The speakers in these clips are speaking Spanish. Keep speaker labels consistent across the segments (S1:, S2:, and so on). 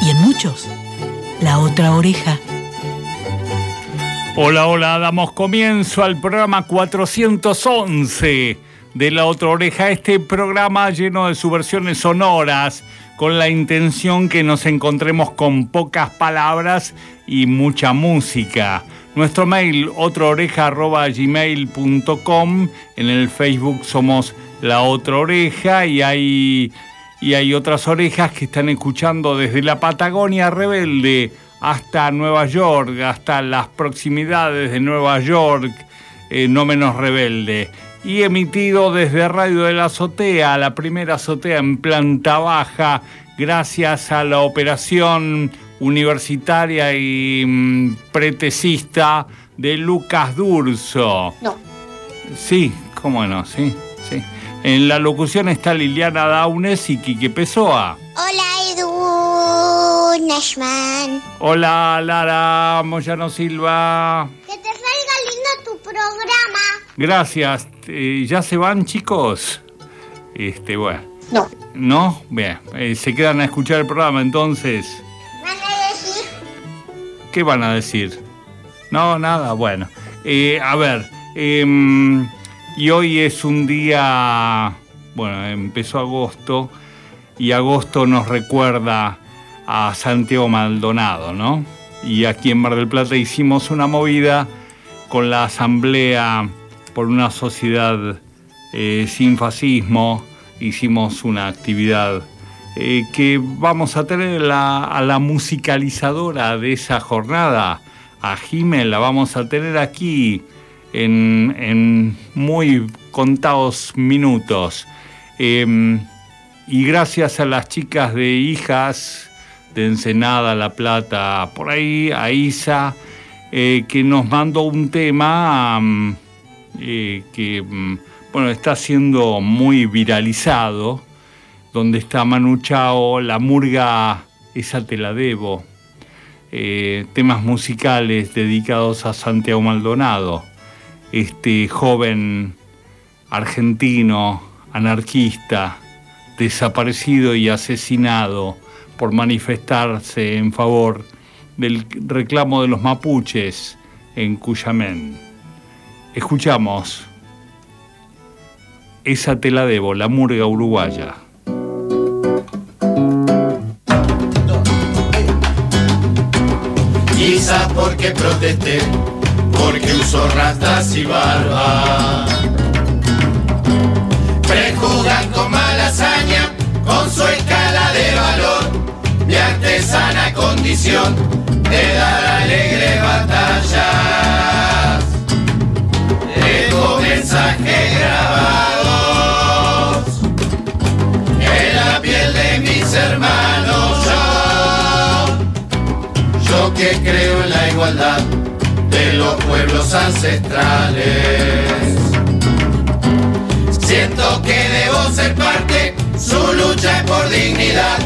S1: y en muchos la otra oreja.
S2: Hola, hola, damos comienzo al programa 411 de La Otra Oreja, este programa lleno de subversiones sonoras, con la intención que nos encontremos con pocas palabras y mucha música. Nuestro mail, otraoreja.gmail.com, en el Facebook somos La Otra Oreja y hay, y hay otras orejas que están escuchando desde la Patagonia Rebelde hasta Nueva York, hasta las proximidades de Nueva York, eh, no menos rebelde. Y emitido desde Radio de la Azotea, la primera azotea en planta baja, gracias a la operación universitaria y mm, pretesista de Lucas Durso.
S3: No.
S2: Sí, cómo no, sí, sí. En la locución está Liliana Daunes y Quique Pessoa.
S3: Hola, Edu Nashman.
S2: Hola, Lara Moyano Silva.
S3: Que te salga lindo tu programa.
S2: Gracias. Eh, ¿Ya se van, chicos? Este, bueno.
S3: No.
S2: ¿No? Bien. Eh, se quedan a escuchar el programa entonces.
S3: ¿Van a decir?
S2: ¿Qué van a decir? No, nada, bueno. Eh, a ver, em, y hoy es un día, bueno, empezó agosto y agosto nos recuerda a Santiago Maldonado, ¿no? Y aquí en Mar del Plata hicimos una movida con la Asamblea por una sociedad eh, sin fascismo, hicimos una actividad eh, que vamos a tener a la musicalizadora de esa jornada, a Jimel, la vamos a tener aquí en, muy contados minutos. Em, y gracias a las chicas de hijas de Ensenada, La Plata, por ahí, a Isa, eh, que nos mandó un tema eh, que mm, bueno, está siendo muy viralizado, donde está Manu Chao, La Murga, esa te la debo, eh, temas musicales dedicados a Santiago Maldonado, este joven argentino, anarquista, desaparecido y asesinado por manifestarse en favor del reclamo de los mapuches en Cuyamén. Escuchamos Esa te la debo, la murga uruguaya.
S4: Quizás porque protesté, porque uso rastas y barba. Prejugan con mala hazaña, con su escala de valor, mi artesana condición de dar alegres batallas. Dejo mensajes grabados en la piel de mis hermanos. Yo yo que creo en la igualdad los pueblos ancestrales. Siento que debo ser parte, su lucha es por dignidad.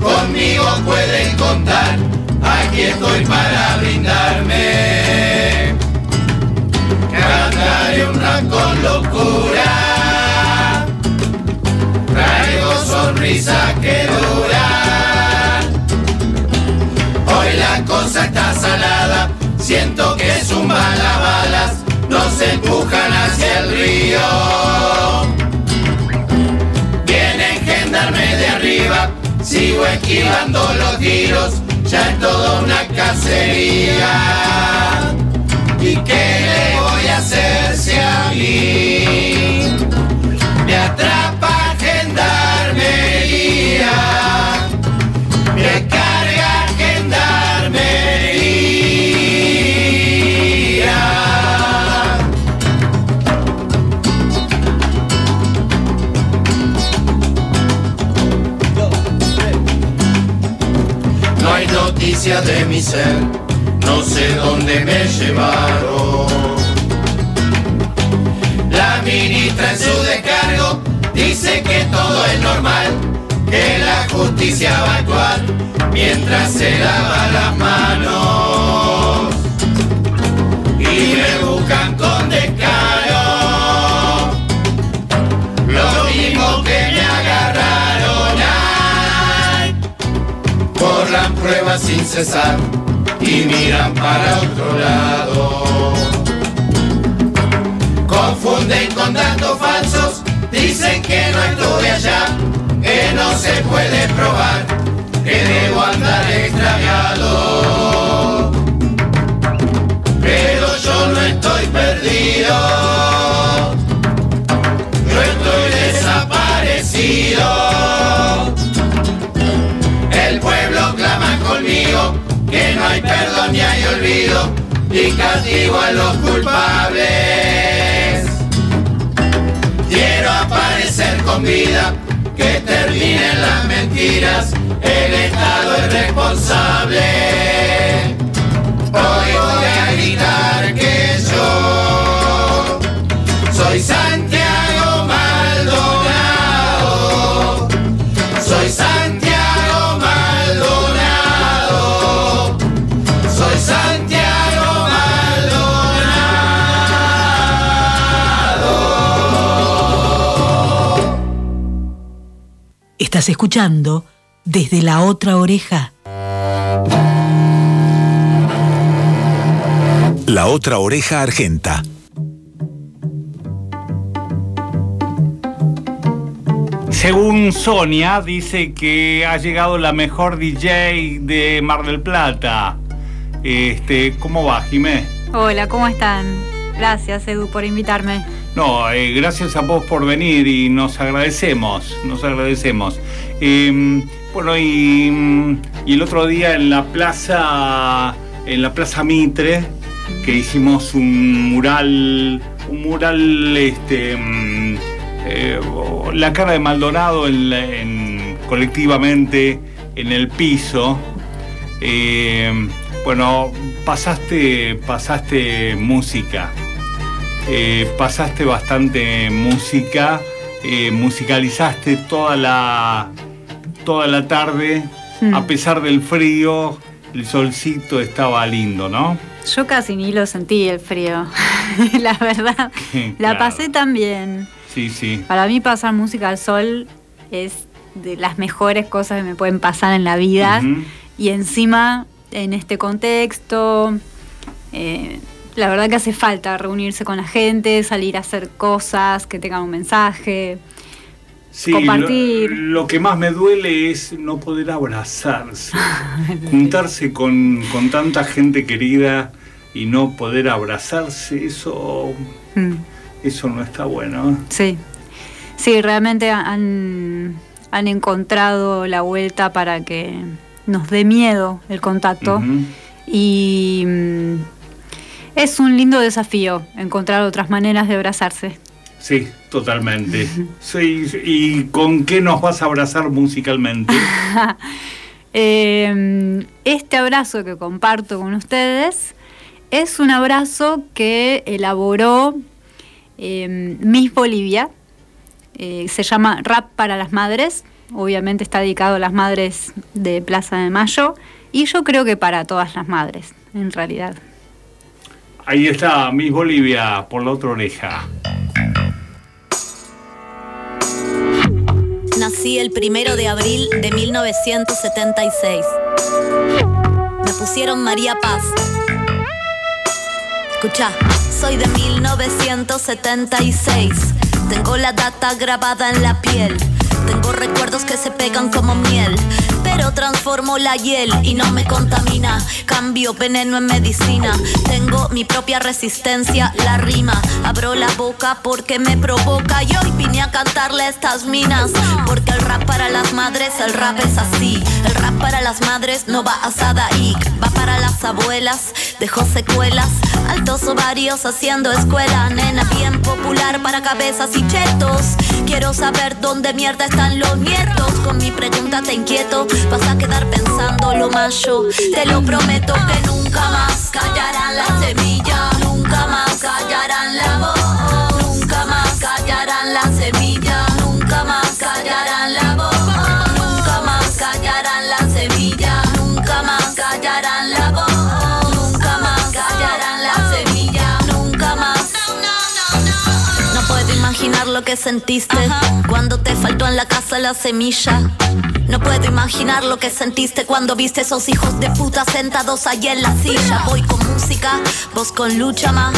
S4: Conmigo pueden contar, aquí estoy para brindarme. Cantaré un rap con locura, traigo sonrisa que dura. Hoy la cosa está salada, siento que zumban las balas, nos empujan hacia el río. Vienen gendarme de arriba, sigo esquivando los tiros, ya es toda una cacería. ¿Y qué le voy a hacer si a mí De mi ser, no sé dónde me llevaron. La ministra en su descargo dice que todo es normal, que la justicia va a actuar mientras se lava las manos. Borran pruebas sin cesar y miran para otro lado. Confunden con datos falsos, dicen que no estuve allá, que no se puede probar, que debo andar extraviado. Pero yo no estoy perdido, que no hay perdón ni hay olvido y castigo a los culpables. Quiero aparecer con vida, que terminen las mentiras, el Estado es responsable. Hoy voy a gritar que
S1: Estás escuchando desde la otra oreja.
S5: La otra oreja argenta.
S2: Según Sonia, dice que ha llegado la mejor DJ de Mar del Plata. Este, ¿cómo va, Jimé?
S6: Hola, ¿cómo están? Gracias, Edu, por invitarme.
S2: No, eh, gracias a vos por venir y nos agradecemos, nos agradecemos. Eh, bueno, y, mm, y el otro día en la plaza, en la plaza Mitre, que hicimos un mural, un mural, este, mm, eh, la cara de Maldonado colectivamente en el piso. Eh, bueno, pasaste, pasaste música. Eh, pasaste bastante música, eh, musicalizaste toda la, toda la tarde,
S6: Mm.
S2: a pesar del frío, el solcito estaba lindo, ¿no?
S6: Yo casi ni lo sentí el frío, la verdad. La
S2: Claro.
S6: pasé tan bien.
S2: Sí, sí.
S6: Para mí pasar música al sol es de las mejores cosas que me pueden pasar en la vida. Y encima, en este contexto, eh, la verdad que hace falta reunirse con la gente, salir a hacer cosas que tengan un mensaje.
S2: Sí,
S6: Compartir.
S2: Lo, lo que más me duele es no poder abrazarse, juntarse con, con tanta gente querida y no poder abrazarse, eso,
S6: Mm.
S2: eso no está bueno.
S6: Sí, sí, realmente han, han encontrado la vuelta para que nos dé miedo el contacto y es un lindo desafío encontrar otras maneras de abrazarse.
S2: Sí, totalmente. Sí, ¿Y con qué nos vas a abrazar musicalmente?
S6: Eh, este abrazo que comparto con ustedes es un abrazo que elaboró eh, Miss Bolivia. Eh, se llama Rap para las Madres. Obviamente está dedicado a las madres de Plaza de Mayo. Y yo creo que para todas las madres, en realidad.
S2: Ahí está Miss Bolivia por la otra oreja.
S7: Nací el primero de abril de 1976. Me pusieron María Paz. Escucha, soy de 1976. Tengo la data grabada en la piel. Tengo recuerdos que se pegan como miel. Pero transformo la hiel y no me contamina. Cambio veneno en medicina. Tengo mi propia resistencia, la rima. Abro la boca porque me provoca. Y hoy vine a cantarle estas minas. Porque el rap para las madres, el rap es así. El rap para las madres no va a Sadaik. Va para las abuelas, dejó secuelas. Altos ovarios haciendo escuela. Nena bien popular para cabezas y chetos. Quiero saber dónde mierda están los nietos. Con mi pregunta te inquieto, vas a quedar pensando lo macho. Te lo prometo que nunca más callarán la semilla, nunca más callarán la voz, lo que sentiste cuando te faltó en la casa la semilla. No puedo imaginar lo que sentiste cuando viste esos hijos de puta sentados allí en la silla. Voy con música, vos con lucha más.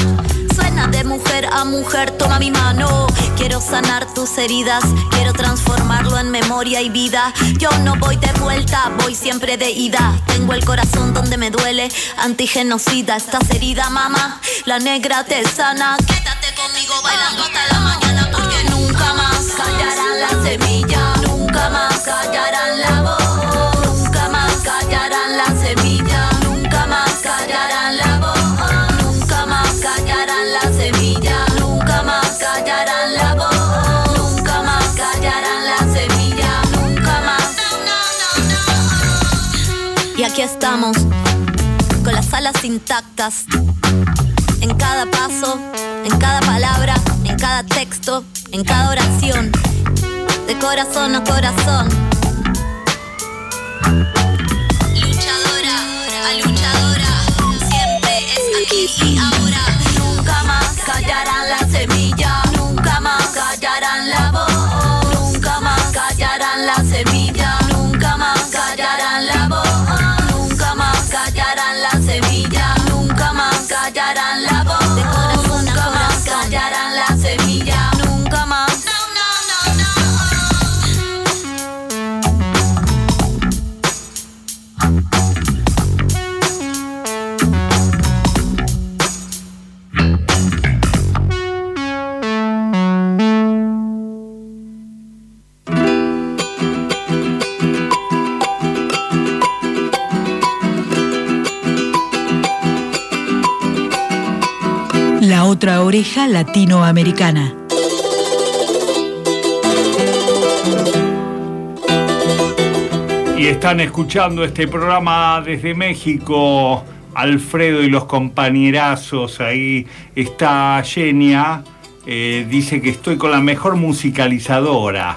S7: Suena de mujer a mujer, toma mi mano. Quiero sanar tus heridas, quiero transformarlo en memoria y vida. Yo no voy de vuelta, voy siempre de ida. Tengo el corazón donde me duele, antigenocida. Estás herida, mamá, la negra te sana. Quédate conmigo bailando hasta la mañana la semilla, nunca más callarán la voz, nunca más callarán la semilla, nunca más callarán la voz, nunca más callarán la semilla, nunca más callarán la voz, nunca más callarán la semilla, nunca más. Y aquí estamos, con las alas intactas, en cada paso, en cada palabra, en cada texto, en cada oración, de corazón a corazón. Luchadora, a luchadora, siempre es aquí y ahora. Nunca más callarán la semilla,
S1: Oreja latinoamericana.
S2: Y están escuchando este programa desde México. Alfredo y los compañerazos. Ahí está Genia. eh, dice que estoy con la mejor musicalizadora.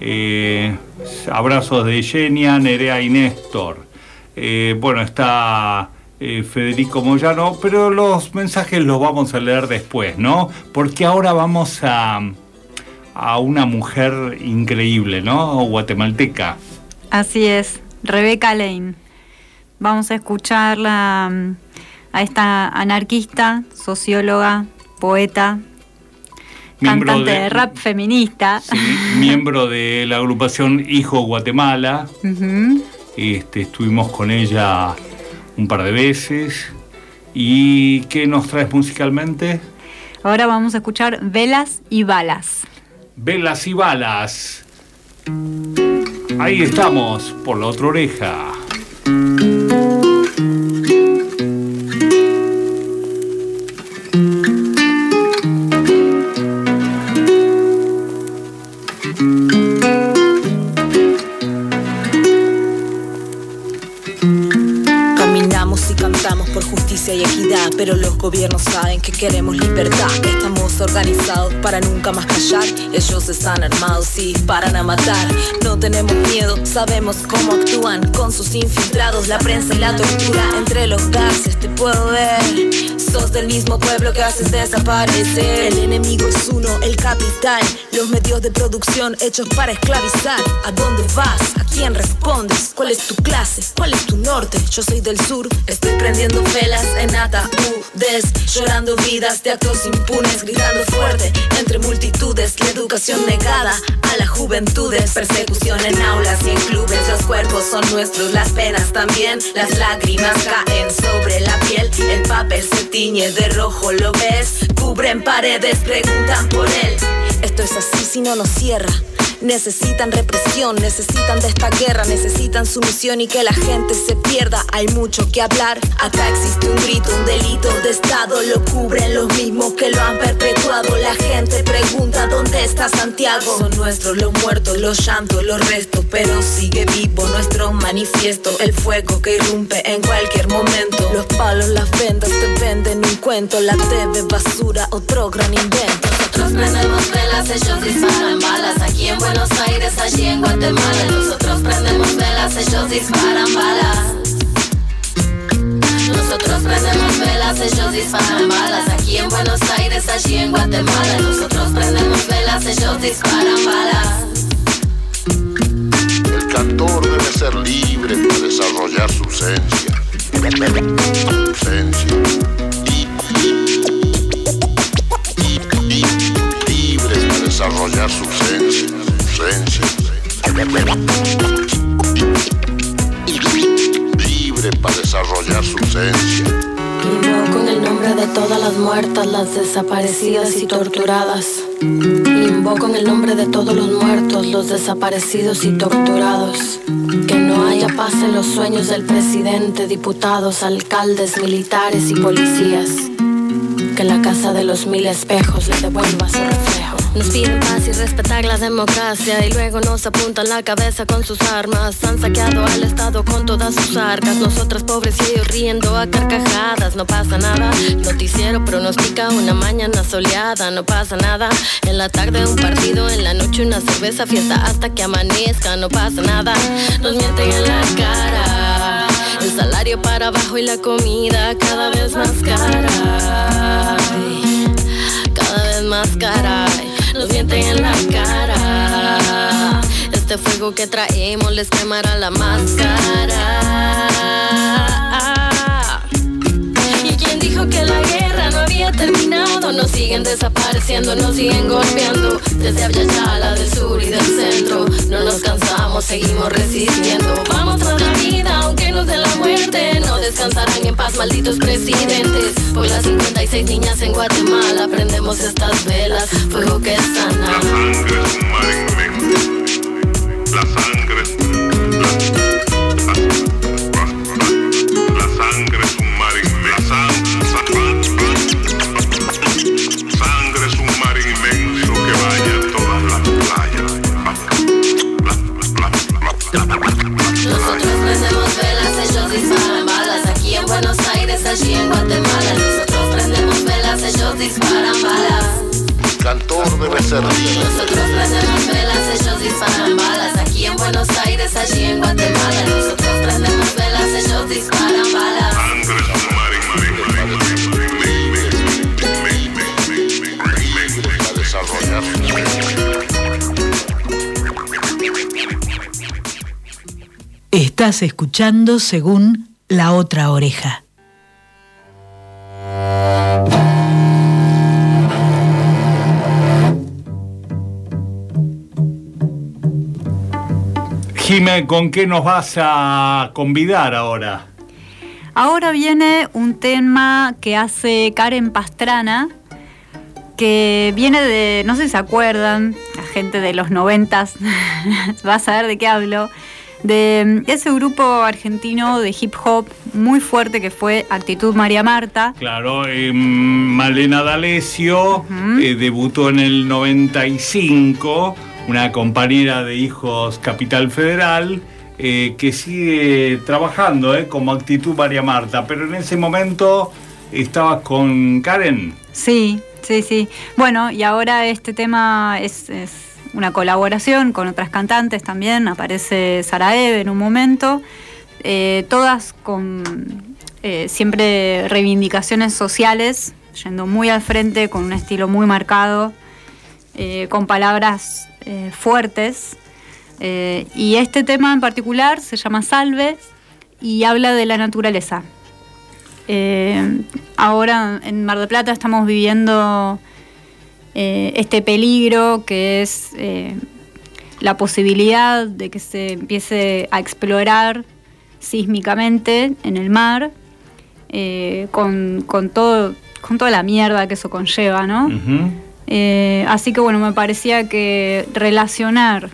S2: Eh, abrazos de Genia, Nerea y Néstor. Eh, bueno, está eh, Federico Moyano, pero los mensajes los vamos a leer después, ¿no? Porque ahora vamos a, a una mujer increíble, ¿no? Guatemalteca.
S6: Así es, Rebeca Lane. Vamos a escucharla mm, a esta anarquista, socióloga, poeta,
S2: Miembro
S6: cantante
S2: de-
S6: de, rap feminista.
S2: Sí, miembro de la agrupación Hijo Guatemala. Este, estuvimos con ella un par de veces. ¿Y qué nos traes musicalmente?
S6: Ahora vamos a escuchar Velas y Balas.
S2: Velas y balas. Ahí estamos, por la otra oreja.
S8: Pero los gobiernos saben que queremos libertad. Estamos organizados para nunca más callar. Ellos están armados y disparan a matar. No tenemos miedo, sabemos cómo actúan con sus infiltrados, la prensa y la tortura. Entre los gases te puedo ver. Sos del mismo pueblo que haces desaparecer. El enemigo es uno, el capital. Los medios de producción hechos para esclavizar. ¿A dónde vas? ¿A quién respondes? ¿Cuál es tu clase? ¿Cuál es tu norte? Yo soy del sur, estoy prendiendo velas en ataúdes, llorando vidas de actos impunes, gritando fuerte entre multitudes, la educación negada a las juventudes, persecución en aulas y en clubes, los cuerpos son nuestros, las penas también, las lágrimas caen sobre la piel, el papel se tiñe de rojo, ¿lo ves? Cubren paredes, preguntan por él. Esto es así si no nos cierra. Necesitan represión, necesitan de esta guerra, necesitan sumisión y que la gente se pierda. Hay mucho que hablar. Acá existe un grito, un delito de Estado. Lo cubren los mismos que lo han perpetuado. La gente pregunta dónde está Santiago. Son nuestros los muertos, los llantos, los restos. Pero sigue vivo nuestro manifiesto. El fuego que irrumpe en cualquier momento. Los palos, las vendas te venden un cuento. La TV basura, otro gran invento.
S9: Nosotros prendemos velas, ellos disparan balas. Aquí en Buenos Aires, allí en Guatemala. Nosotros prendemos velas, ellos disparan balas. Nosotros prendemos velas, ellos disparan balas. Aquí en Buenos Aires, allí en Guatemala. Nosotros prendemos velas, ellos disparan balas.
S10: El cantor debe ser libre para desarrollar su esencia. Libre para desarrollar su esencia. Su esencia. Libre para desarrollar su esencia.
S9: Invoco en el nombre de todas las muertas, las desaparecidas y torturadas. Invoco en el nombre de todos los muertos, los desaparecidos y torturados. Que no haya paz en los sueños del presidente, diputados, alcaldes, militares y policías. Que la casa de los mil espejos le devuelva su reflejo. Nos piden paz y respetar la democracia y luego nos apuntan la cabeza con sus armas. Han saqueado al Estado con todas sus arcas. Nosotras pobres y ellos riendo a carcajadas. No pasa nada. Noticiero pronostica una mañana soleada. No pasa nada. En la tarde un partido, en la noche una cerveza, fiesta hasta que amanezca. No pasa nada. Nos mienten en la cara. El salario para abajo y la comida cada vez más cara. Cada vez más cara. Ay, Nos mienten en la cara. Este fuego que traemos les quemará la máscara. ¿Y quién dijo que la guerra terminado? Nos siguen desapareciendo, nos siguen golpeando. Desde Abyachala, del sur y del centro. No nos cansamos, seguimos resistiendo. Vamos tras la vida, aunque nos den la muerte. No descansarán en paz, malditos presidentes. Por las 56 niñas en Guatemala, prendemos estas velas. Fuego que sana. Disparan balas.
S10: Cantor debe ser libre.
S9: Nosotros prendemos velas, ellos disparan balas. Aquí en Buenos Aires, allí en Guatemala. Nosotros prendemos velas, ellos disparan balas.
S10: Esencia.
S1: Estás escuchando según La Otra Oreja.
S2: Jime, ¿con qué nos vas a convidar ahora?
S6: Ahora viene un tema que hace Karen Pastrana, que viene de, no sé si se acuerdan, la gente de los noventas va a saber de qué hablo, de ese grupo argentino de hip hop muy fuerte que fue Actitud María Marta.
S2: Claro, eh, Malena D'Alessio eh, debutó en el 95, una compañera de Hijos Capital Federal, eh, que sigue trabajando eh, como actitud María Marta, pero en ese momento estabas con Karen.
S6: Sí, sí, sí. Bueno, y ahora este tema es, una colaboración con otras cantantes también. Aparece Sara Eve en un momento. eh, todas con siempre reivindicaciones sociales, yendo muy al frente, con un estilo muy marcado, con palabras eh, fuertes. Eh, y este tema en particular se llama Salve y habla de la naturaleza. Eh, ahora en Mar del Plata estamos viviendo este peligro que es la posibilidad de que se empiece a explorar sísmicamente en el mar con, con todo, con toda la mierda que eso conlleva, ¿no? Eh, así que bueno, me parecía que relacionar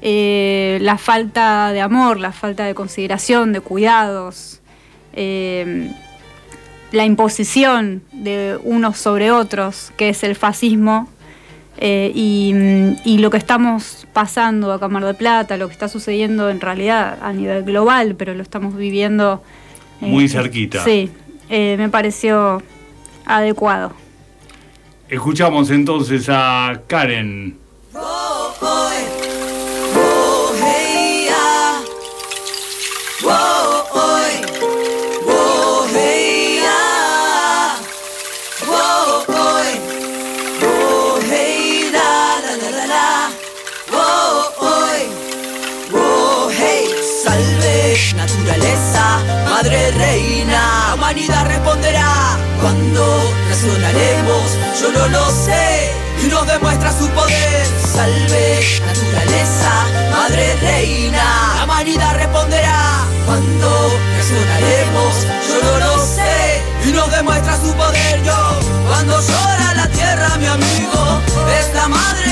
S6: eh, la falta de amor, la falta de consideración, de cuidados, eh, la imposición de unos sobre otros, que es el fascismo, eh, y, y lo que estamos pasando acá en Mar del Plata, lo que está sucediendo en realidad a nivel global, pero lo estamos viviendo eh,
S2: Muy cerquita.
S6: Sí, me pareció adecuado.
S2: Escuchamos entonces a Karen.
S11: Naturaleza, madre reina, humanidad responderá cuando reaccionaremos, yo no lo sé, y nos demuestra su poder. Salve, naturaleza, madre reina, la humanidad responderá cuando reaccionaremos, yo no lo sé, y nos demuestra su poder. Yo, cuando llora la tierra, mi amigo, es madre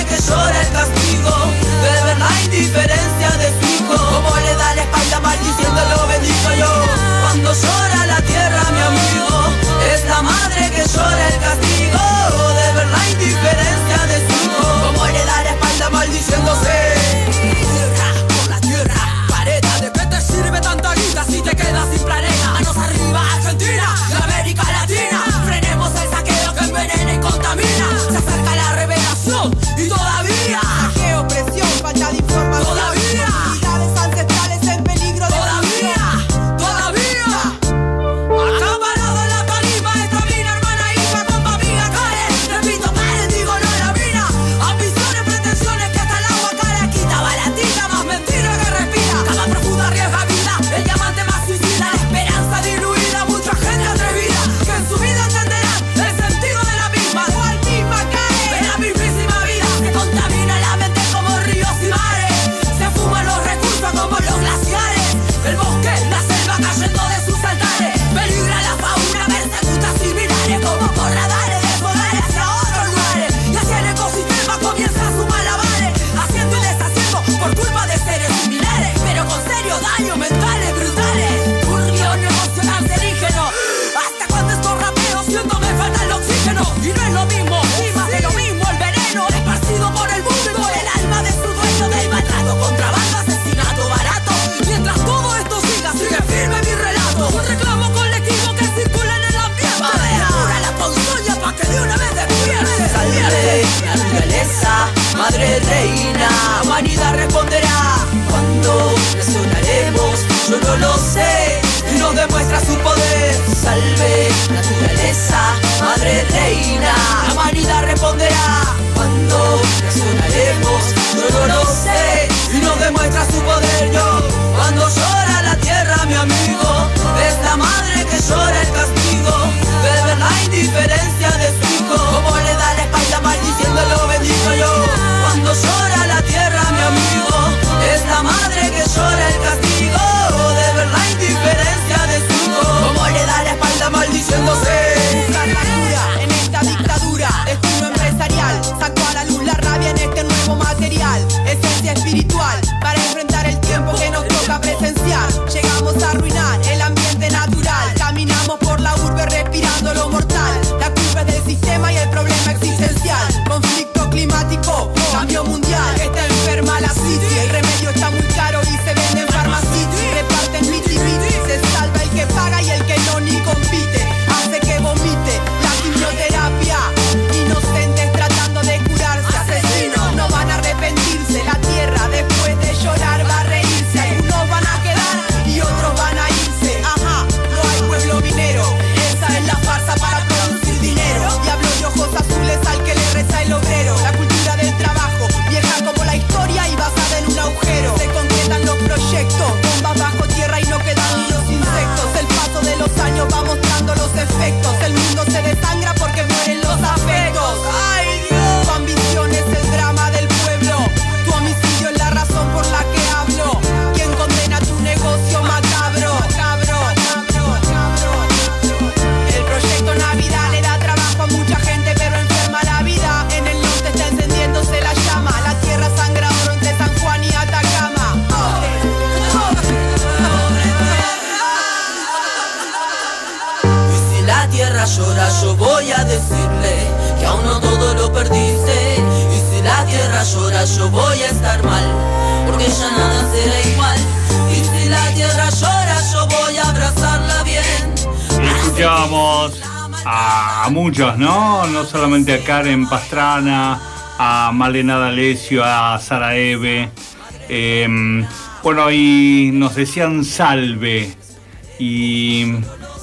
S12: a,
S2: muchos, ¿no? No solamente a Karen Pastrana, a Malena D'Alessio, a Sara Eve. eh, bueno, y nos decían salve. Y,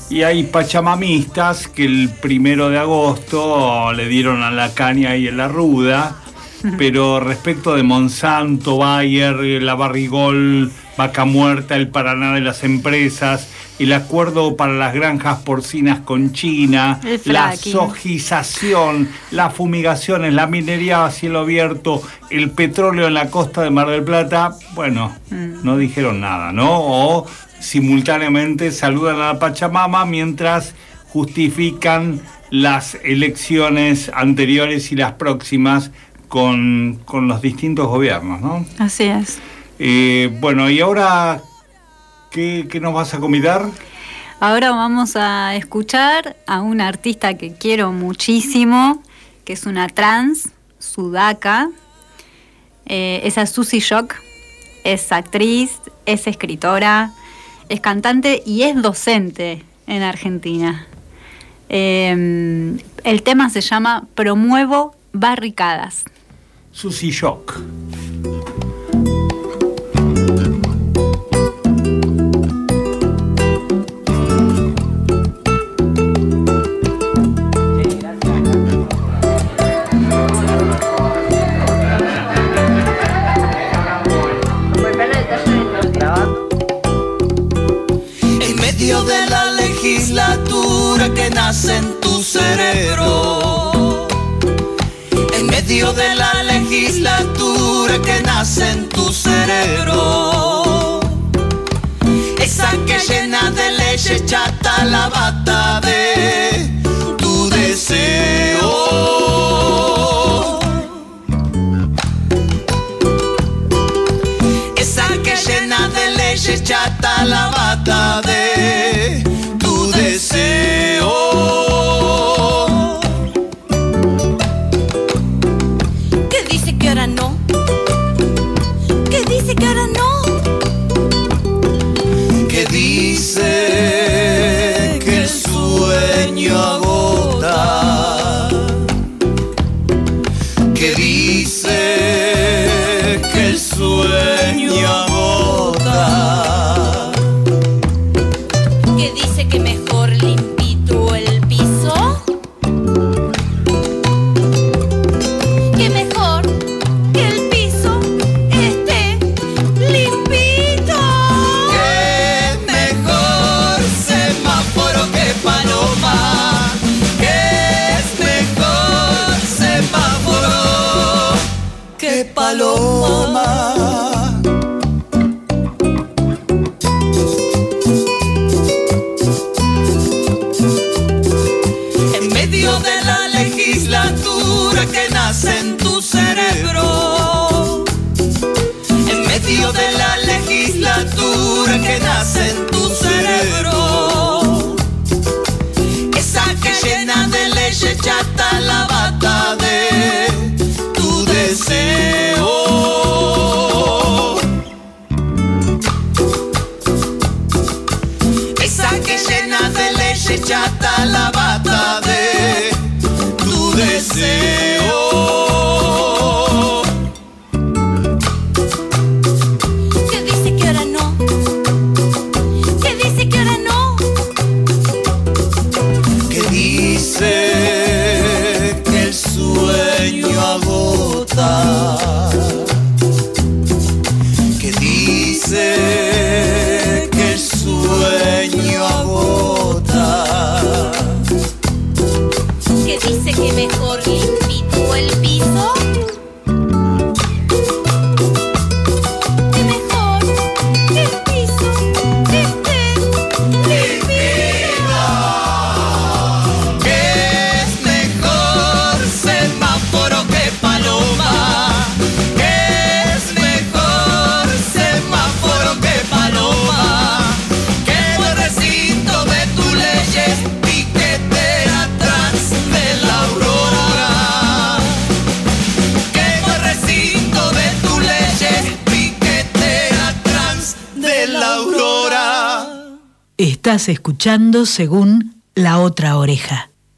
S2: y hay pachamamistas que el primero de agosto le dieron a la caña y a la ruda. Pero respecto de Monsanto, Bayer, la Barrigol, Vaca Muerta, el Paraná de las empresas, el acuerdo para las granjas porcinas con China, la sojización, las fumigaciones, la minería a cielo abierto, el petróleo en la costa de Mar del Plata, bueno, no dijeron nada, ¿no? O simultáneamente saludan a la Pachamama mientras justifican las elecciones anteriores y las próximas con, con los distintos gobiernos, ¿no?
S6: Así es.
S2: Eh, bueno, y ahora, ¿qué, qué nos vas a convidar?
S6: Ahora vamos a escuchar a una artista que quiero muchísimo, que es una trans, sudaca. Eh, esa es Susie Shock. Es actriz, es escritora, es cantante y es docente en Argentina. Eh, el tema se llama Promuevo Barricadas.
S2: Susi Shock.
S12: Cerebro. En medio de la legislatura que nace en tu cerebro. Esa que llena de leyes chata la bata de tu deseo. Esa que llena de leyes chata la bata de
S1: escuchando según la otra oreja.